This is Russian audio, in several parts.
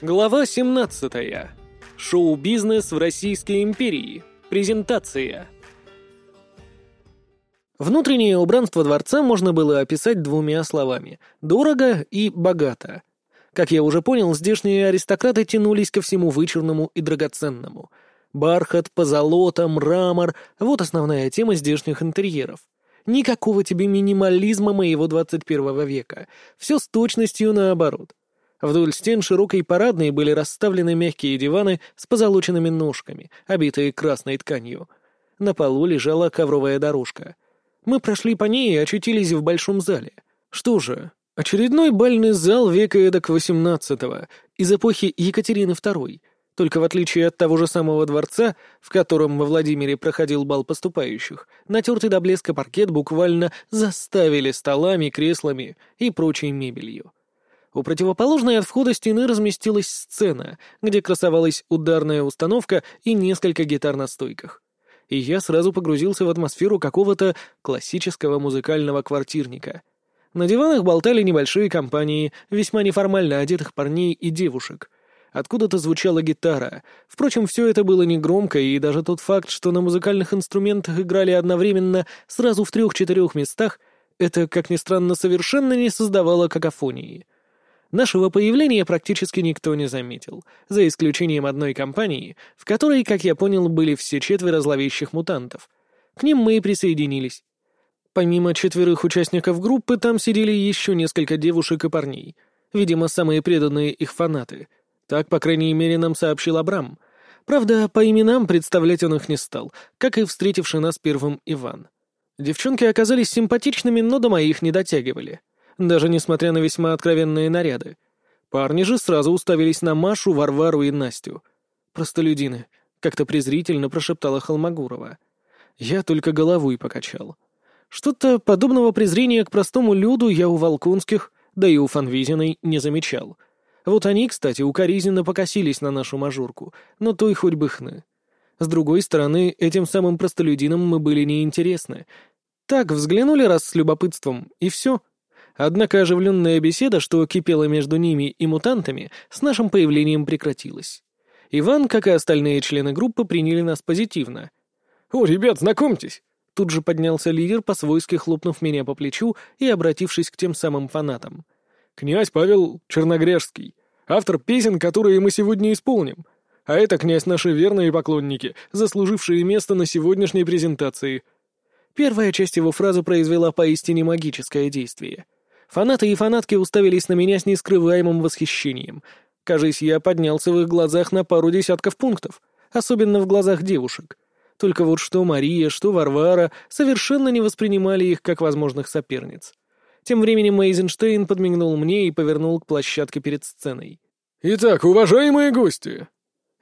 Глава 17. Шоу-бизнес в Российской империи. Презентация. Внутреннее убранство дворца можно было описать двумя словами – дорого и богато. Как я уже понял, здешние аристократы тянулись ко всему вычурному и драгоценному. Бархат, позолота, мрамор – вот основная тема здешних интерьеров. Никакого тебе минимализма моего 21 века. Все с точностью наоборот. Вдоль стен широкой парадной были расставлены мягкие диваны с позолоченными ножками, обитые красной тканью. На полу лежала ковровая дорожка. Мы прошли по ней и очутились в большом зале. Что же, очередной бальный зал века эдак XVIII, из эпохи Екатерины II, только в отличие от того же самого дворца, в котором во Владимире проходил бал поступающих, натертый до блеска паркет буквально заставили столами, креслами и прочей мебелью. У противоположной от входа стены разместилась сцена, где красовалась ударная установка и несколько гитар на стойках. И я сразу погрузился в атмосферу какого-то классического музыкального квартирника. На диванах болтали небольшие компании, весьма неформально одетых парней и девушек. Откуда-то звучала гитара. Впрочем, все это было негромко, и даже тот факт, что на музыкальных инструментах играли одновременно сразу в трех-четырех местах, это, как ни странно, совершенно не создавало какофонии. Нашего появления практически никто не заметил, за исключением одной компании, в которой, как я понял, были все четверо зловещих мутантов. К ним мы и присоединились. Помимо четверых участников группы, там сидели еще несколько девушек и парней. Видимо, самые преданные их фанаты. Так, по крайней мере, нам сообщил Абрам. Правда, по именам представлять он их не стал, как и встретивший нас первым Иван. Девчонки оказались симпатичными, но до моих не дотягивали даже несмотря на весьма откровенные наряды. Парни же сразу уставились на Машу, Варвару и Настю. «Простолюдины», — как-то презрительно прошептала Холмогурова. Я только головой покачал. Что-то подобного презрения к простому люду я у Волконских, да и у Фанвизиной не замечал. Вот они, кстати, укоризненно покосились на нашу мажорку, но то и хоть бы хны. С другой стороны, этим самым простолюдинам мы были неинтересны. Так, взглянули раз с любопытством, и все. Однако оживленная беседа, что кипела между ними и мутантами, с нашим появлением прекратилась. Иван, как и остальные члены группы, приняли нас позитивно. «О, ребят, знакомьтесь!» Тут же поднялся лидер, по-свойски хлопнув меня по плечу и обратившись к тем самым фанатам. «Князь Павел Черногрешский, автор песен, которые мы сегодня исполним. А это, князь, наши верные поклонники, заслужившие место на сегодняшней презентации». Первая часть его фразы произвела поистине магическое действие — Фанаты и фанатки уставились на меня с нескрываемым восхищением. Кажись, я поднялся в их глазах на пару десятков пунктов, особенно в глазах девушек. Только вот что Мария, что Варвара совершенно не воспринимали их как возможных соперниц. Тем временем Мейзенштейн подмигнул мне и повернул к площадке перед сценой. «Итак, уважаемые гости!»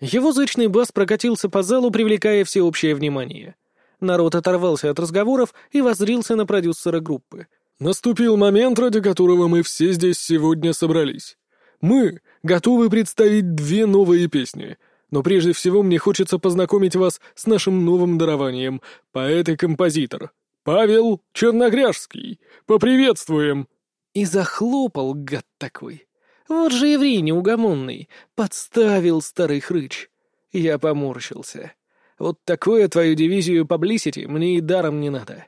Его зычный бас прокатился по залу, привлекая всеобщее внимание. Народ оторвался от разговоров и воззрился на продюсера группы. Наступил момент, ради которого мы все здесь сегодня собрались. Мы готовы представить две новые песни, но прежде всего мне хочется познакомить вас с нашим новым дарованием, поэт и композитор. Павел Черногряжский. Поприветствуем!» И захлопал, гад такой. Вот же еврей неугомонный. Подставил старый хрыч. Я поморщился. Вот такое твою дивизию паблисити мне и даром не надо.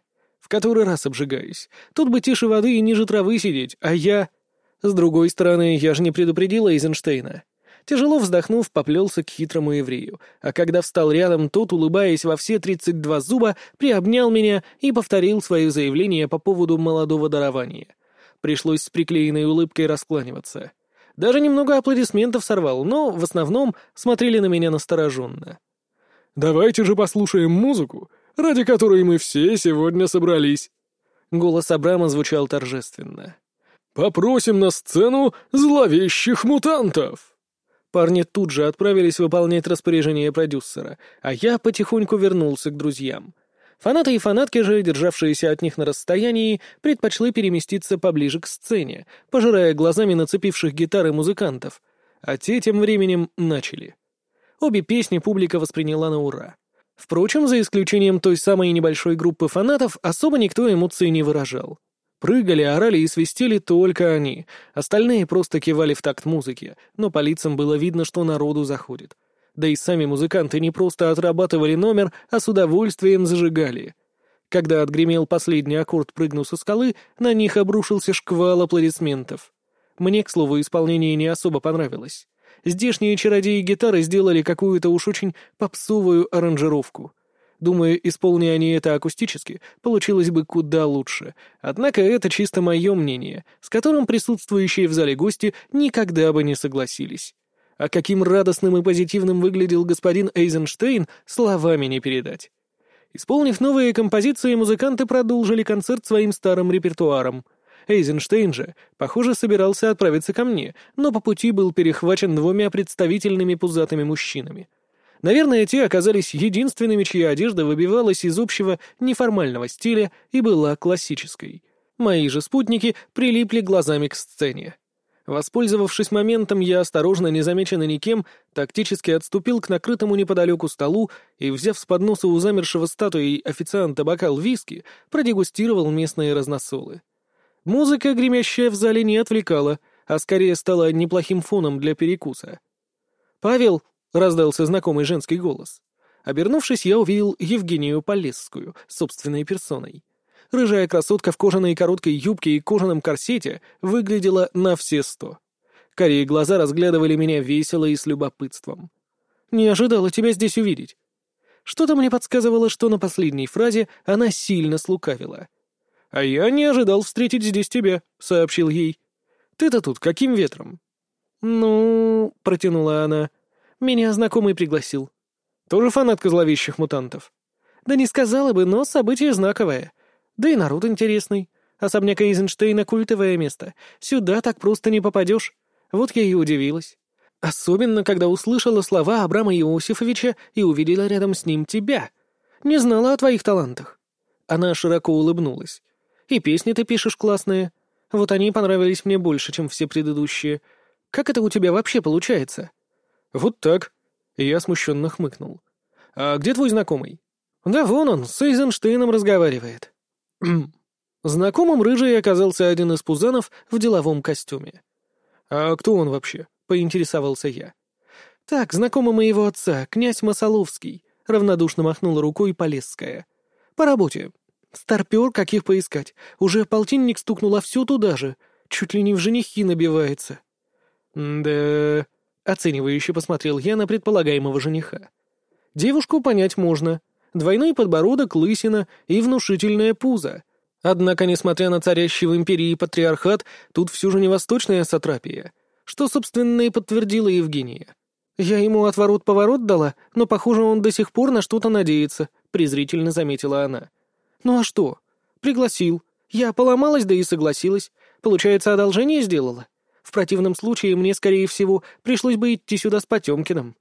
Который раз обжигаюсь. Тут бы тише воды и ниже травы сидеть, а я... С другой стороны, я же не предупредила Эйзенштейна. Тяжело вздохнув, поплелся к хитрому еврею, а когда встал рядом, тот, улыбаясь во все тридцать два зуба, приобнял меня и повторил свое заявление по поводу молодого дарования. Пришлось с приклеенной улыбкой раскланиваться. Даже немного аплодисментов сорвал, но в основном смотрели на меня настороженно. «Давайте же послушаем музыку, ради которой мы все сегодня собрались». Голос Абрама звучал торжественно. «Попросим на сцену зловещих мутантов!» Парни тут же отправились выполнять распоряжение продюсера, а я потихоньку вернулся к друзьям. Фанаты и фанатки же, державшиеся от них на расстоянии, предпочли переместиться поближе к сцене, пожирая глазами нацепивших гитары музыкантов, а те тем временем начали. Обе песни публика восприняла на ура. Впрочем, за исключением той самой небольшой группы фанатов, особо никто эмоций не выражал. Прыгали, орали и свистели только они. Остальные просто кивали в такт музыки, но по лицам было видно, что народу заходит. Да и сами музыканты не просто отрабатывали номер, а с удовольствием зажигали. Когда отгремел последний аккорд «Прыгну со скалы», на них обрушился шквал аплодисментов. Мне, к слову, исполнение не особо понравилось. Здешние чародеи гитары сделали какую-то уж очень попсовую аранжировку. Думаю, исполни они это акустически, получилось бы куда лучше. Однако это чисто мое мнение, с которым присутствующие в зале гости никогда бы не согласились. А каким радостным и позитивным выглядел господин Эйзенштейн, словами не передать. Исполнив новые композиции, музыканты продолжили концерт своим старым репертуаром. Эйзенштейн же, похоже, собирался отправиться ко мне, но по пути был перехвачен двумя представительными пузатыми мужчинами — Наверное, те оказались единственными, чья одежда выбивалась из общего неформального стиля и была классической. Мои же спутники прилипли глазами к сцене. Воспользовавшись моментом, я осторожно, незамеченно никем, тактически отступил к накрытому неподалеку столу и, взяв с подноса у замершего статуей официанта бокал виски, продегустировал местные разносолы. Музыка, гремящая в зале, не отвлекала, а скорее стала неплохим фоном для перекуса. «Павел, — раздался знакомый женский голос. Обернувшись, я увидел Евгению Полесскую, собственной персоной. Рыжая красотка в кожаной короткой юбке и кожаном корсете выглядела на все сто. Карие глаза разглядывали меня весело и с любопытством. «Не ожидала тебя здесь увидеть». Что-то мне подсказывало, что на последней фразе она сильно слукавила. «А я не ожидал встретить здесь тебя», — сообщил ей. «Ты-то тут каким ветром?» «Ну...» — протянула она. Меня знакомый пригласил. Тоже фанатка зловещих мутантов. Да не сказала бы, но событие знаковое. Да и народ интересный. Особняк Эйзенштейна — культовое место. Сюда так просто не попадешь. Вот я и удивилась. Особенно, когда услышала слова Абрама Иосифовича и увидела рядом с ним тебя. Не знала о твоих талантах. Она широко улыбнулась. И песни ты пишешь классные. Вот они понравились мне больше, чем все предыдущие. Как это у тебя вообще получается? «Вот так». Я смущенно хмыкнул. «А где твой знакомый?» «Да вон он, с Эйзенштейном разговаривает». Знакомым рыжий оказался один из пузанов в деловом костюме. «А кто он вообще?» — поинтересовался я. «Так, знакомый моего отца, князь Масоловский», — равнодушно махнула рукой Полесская. «По работе. Старпер, каких поискать. Уже полтинник стукнул, а все туда же. Чуть ли не в женихи набивается». «Да...» Оценивающе посмотрел я на предполагаемого жениха. Девушку понять можно. Двойной подбородок, лысина и внушительное пузо. Однако, несмотря на царящий в империи патриархат, тут все же не восточная сатрапия, что, собственно, и подтвердила Евгения. «Я ему отворот-поворот дала, но, похоже, он до сих пор на что-то надеется», — презрительно заметила она. «Ну а что? Пригласил. Я поломалась, да и согласилась. Получается, одолжение сделала?» В противном случае мне, скорее всего, пришлось бы идти сюда с Потемкиным.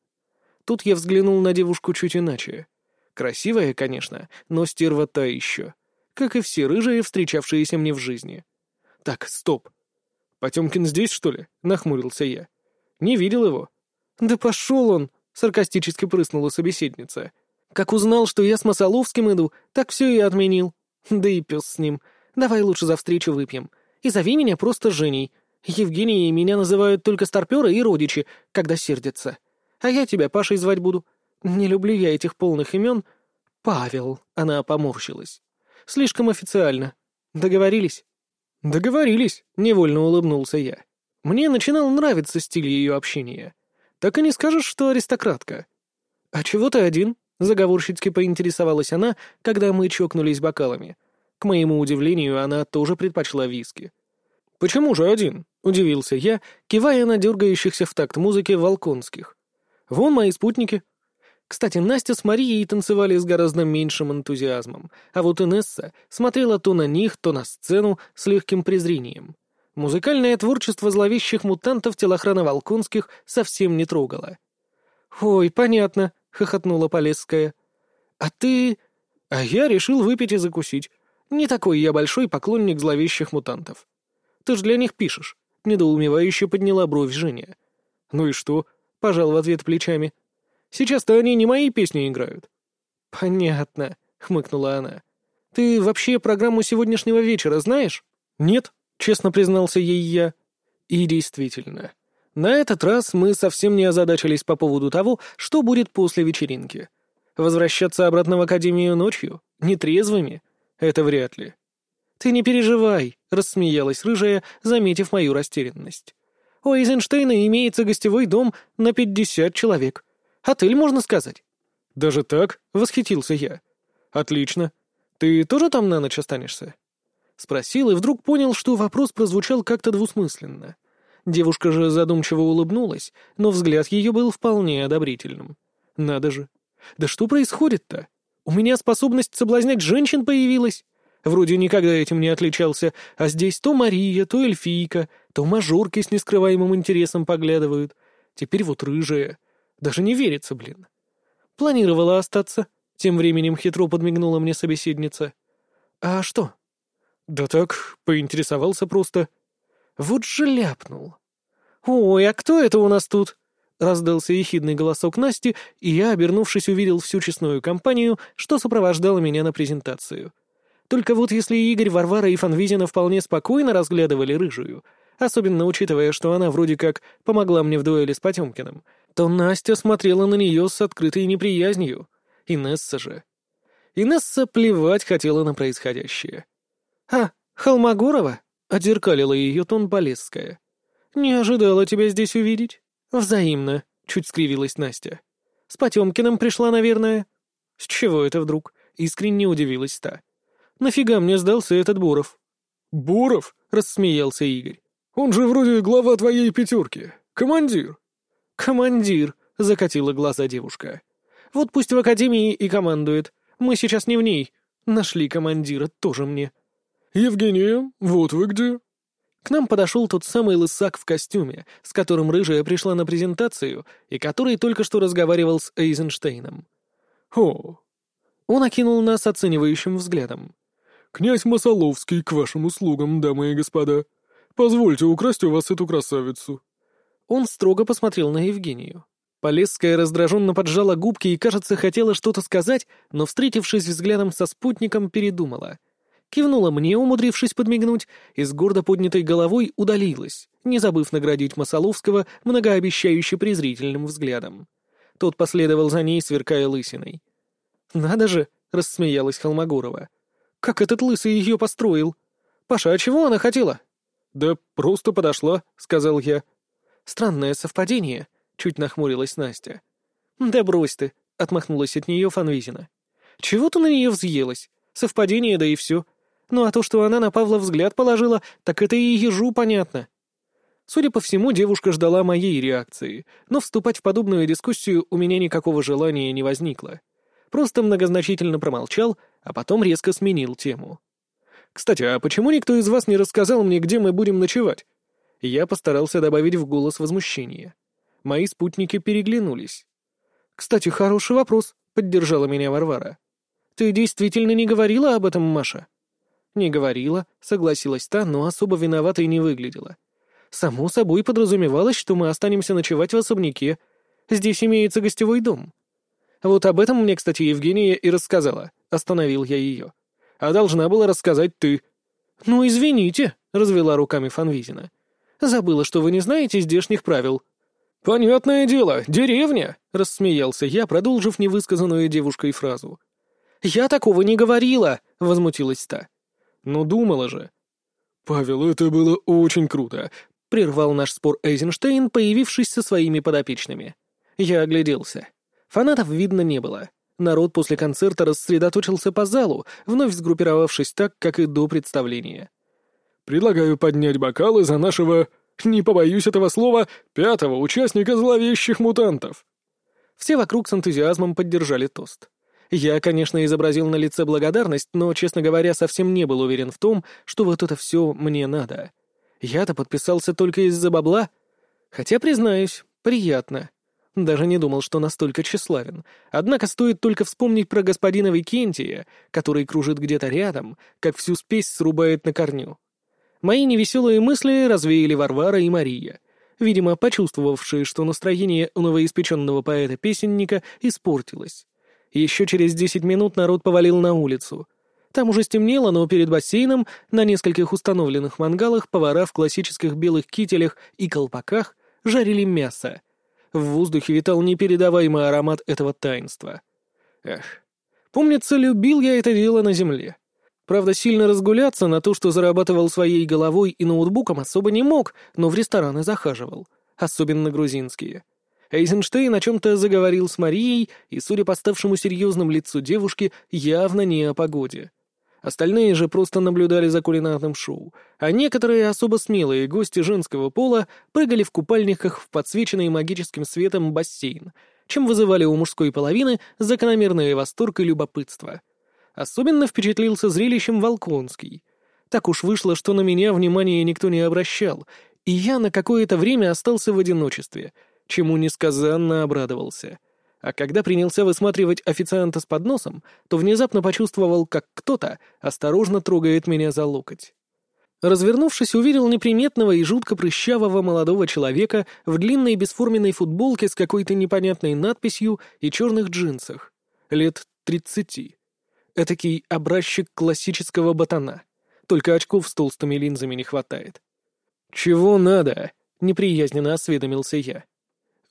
Тут я взглянул на девушку чуть иначе. Красивая, конечно, но стерва та еще. Как и все рыжие, встречавшиеся мне в жизни. Так, стоп. Потемкин здесь, что ли? Нахмурился я. Не видел его. Да пошел он, саркастически прыснула собеседница. Как узнал, что я с Масоловским иду, так все и отменил. Да и пес с ним. Давай лучше за встречу выпьем. И зови меня просто Женей. Евгений меня называют только старперы и родичи, когда сердятся. А я тебя Пашей звать буду. Не люблю я этих полных имен. Павел, она поморщилась. Слишком официально. Договорились? Договорились, невольно улыбнулся я. Мне начинал нравиться стиль ее общения. Так и не скажешь, что аристократка. А чего ты один? Заговорщицки поинтересовалась она, когда мы чокнулись бокалами. К моему удивлению, она тоже предпочла виски. «Почему же один?» — удивился я, кивая на дергающихся в такт музыки волконских. «Вон мои спутники». Кстати, Настя с Марией танцевали с гораздо меньшим энтузиазмом, а вот Инесса смотрела то на них, то на сцену с легким презрением. Музыкальное творчество зловещих мутантов телохрана Волконских совсем не трогало. «Ой, понятно», — хохотнула Полесская. «А ты...» «А я решил выпить и закусить. Не такой я большой поклонник зловещих мутантов. Ты ж для них пишешь. Недоумевающе подняла бровь Женя. Ну и что? Пожал в ответ плечами. Сейчас-то они не мои песни играют. Понятно, хмыкнула она. Ты вообще программу сегодняшнего вечера знаешь? «Нет», — честно признался ей я. И действительно, на этот раз мы совсем не озадачились по поводу того, что будет после вечеринки. Возвращаться обратно в Академию ночью? Нетрезвыми? Это вряд ли. «Ты не переживай», — рассмеялась рыжая, заметив мою растерянность. «У Эйзенштейна имеется гостевой дом на пятьдесят человек. Отель, можно сказать». «Даже так?» — восхитился я. «Отлично. Ты тоже там на ночь останешься?» Спросил и вдруг понял, что вопрос прозвучал как-то двусмысленно. Девушка же задумчиво улыбнулась, но взгляд ее был вполне одобрительным. «Надо же! Да что происходит-то? У меня способность соблазнять женщин появилась. Вроде никогда этим не отличался, а здесь то Мария, то эльфийка, то мажорки с нескрываемым интересом поглядывают. Теперь вот рыжая. Даже не верится, блин. Планировала остаться. Тем временем хитро подмигнула мне собеседница. А что? Да так, поинтересовался просто. Вот же ляпнул. «Ой, а кто это у нас тут?» Раздался ехидный голосок Насти, и я, обернувшись, увидел всю честную компанию, что сопровождала меня на презентацию. Только вот если Игорь, Варвара и Фанвизина вполне спокойно разглядывали рыжую, особенно учитывая, что она вроде как помогла мне в дуэли с Потемкиным, то Настя смотрела на нее с открытой неприязнью. Инесса же. Инесса плевать хотела на происходящее. «А, Холмогорова?» — отзеркалила ее тон Полесская. «Не ожидала тебя здесь увидеть». «Взаимно», — чуть скривилась Настя. «С Потемкиным пришла, наверное». «С чего это вдруг?» — искренне удивилась та. «Нафига мне сдался этот Буров?» «Буров?» — рассмеялся Игорь. «Он же вроде глава твоей пятерки. Командир». «Командир», — закатила глаза девушка. «Вот пусть в академии и командует. Мы сейчас не в ней. Нашли командира, тоже мне». «Евгения, вот вы где?» К нам подошел тот самый лысак в костюме, с которым рыжая пришла на презентацию и который только что разговаривал с Эйзенштейном. «О!» Он окинул нас оценивающим взглядом. «Князь Масоловский к вашим услугам, дамы и господа. Позвольте украсть у вас эту красавицу». Он строго посмотрел на Евгению. Полесская раздраженно поджала губки и, кажется, хотела что-то сказать, но, встретившись взглядом со спутником, передумала — кивнула мне, умудрившись подмигнуть, и с гордо поднятой головой удалилась, не забыв наградить Масоловского многообещающе презрительным взглядом. Тот последовал за ней, сверкая лысиной. «Надо же!» — рассмеялась Холмогорова. «Как этот лысый ее построил! Паша, а чего она хотела?» «Да просто подошла», — сказал я. «Странное совпадение», — чуть нахмурилась Настя. «Да брось ты», — отмахнулась от нее Фанвизина. «Чего ты на нее взъелась? Совпадение, да и все. Ну а то, что она на Павла взгляд положила, так это и ежу понятно. Судя по всему, девушка ждала моей реакции, но вступать в подобную дискуссию у меня никакого желания не возникло. Просто многозначительно промолчал, а потом резко сменил тему. «Кстати, а почему никто из вас не рассказал мне, где мы будем ночевать?» Я постарался добавить в голос возмущение. Мои спутники переглянулись. «Кстати, хороший вопрос», — поддержала меня Варвара. «Ты действительно не говорила об этом, Маша?» «Не говорила», — согласилась та, но особо виноватой не выглядела. «Само собой подразумевалось, что мы останемся ночевать в особняке. Здесь имеется гостевой дом». «Вот об этом мне, кстати, Евгения и рассказала», — остановил я ее. «А должна была рассказать ты». «Ну, извините», — развела руками Фанвизина. «Забыла, что вы не знаете здешних правил». «Понятное дело, деревня», — рассмеялся я, продолжив невысказанную девушкой фразу. «Я такого не говорила», — возмутилась та. Но думала же. «Павел, это было очень круто», — прервал наш спор Эйзенштейн, появившись со своими подопечными. Я огляделся. Фанатов видно не было. Народ после концерта рассредоточился по залу, вновь сгруппировавшись так, как и до представления. «Предлагаю поднять бокалы за нашего, не побоюсь этого слова, пятого участника зловещих мутантов». Все вокруг с энтузиазмом поддержали тост. Я, конечно, изобразил на лице благодарность, но, честно говоря, совсем не был уверен в том, что вот это все мне надо. Я-то подписался только из-за бабла. Хотя, признаюсь, приятно. Даже не думал, что настолько тщеславен. Однако стоит только вспомнить про господина Викентия, который кружит где-то рядом, как всю спесь срубает на корню. Мои невеселые мысли развеяли Варвара и Мария, видимо, почувствовавшие, что настроение у новоиспеченного поэта-песенника испортилось. Еще через десять минут народ повалил на улицу. Там уже стемнело, но перед бассейном на нескольких установленных мангалах повара в классических белых кителях и колпаках жарили мясо. В воздухе витал непередаваемый аромат этого таинства. Эх, помнится, любил я это дело на земле. Правда, сильно разгуляться на то, что зарабатывал своей головой и ноутбуком, особо не мог, но в рестораны захаживал. Особенно грузинские. Эйзенштейн о чем-то заговорил с Марией, и, судя по ставшему серьезным лицу девушки, явно не о погоде. Остальные же просто наблюдали за кулинарным шоу, а некоторые особо смелые гости женского пола прыгали в купальниках в подсвеченный магическим светом бассейн, чем вызывали у мужской половины закономерный восторг и любопытство. Особенно впечатлился зрелищем Волконский. Так уж вышло, что на меня внимания никто не обращал, и я на какое-то время остался в одиночестве, чему несказанно обрадовался. А когда принялся высматривать официанта с подносом, то внезапно почувствовал, как кто-то осторожно трогает меня за локоть. Развернувшись, увидел неприметного и жутко прыщавого молодого человека в длинной бесформенной футболке с какой-то непонятной надписью и черных джинсах. Лет тридцати. Этакий образчик классического ботана. Только очков с толстыми линзами не хватает. «Чего надо?» — неприязненно осведомился я.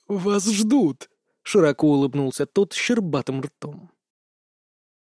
«Вас ждут!» — широко улыбнулся тот щербатым ртом.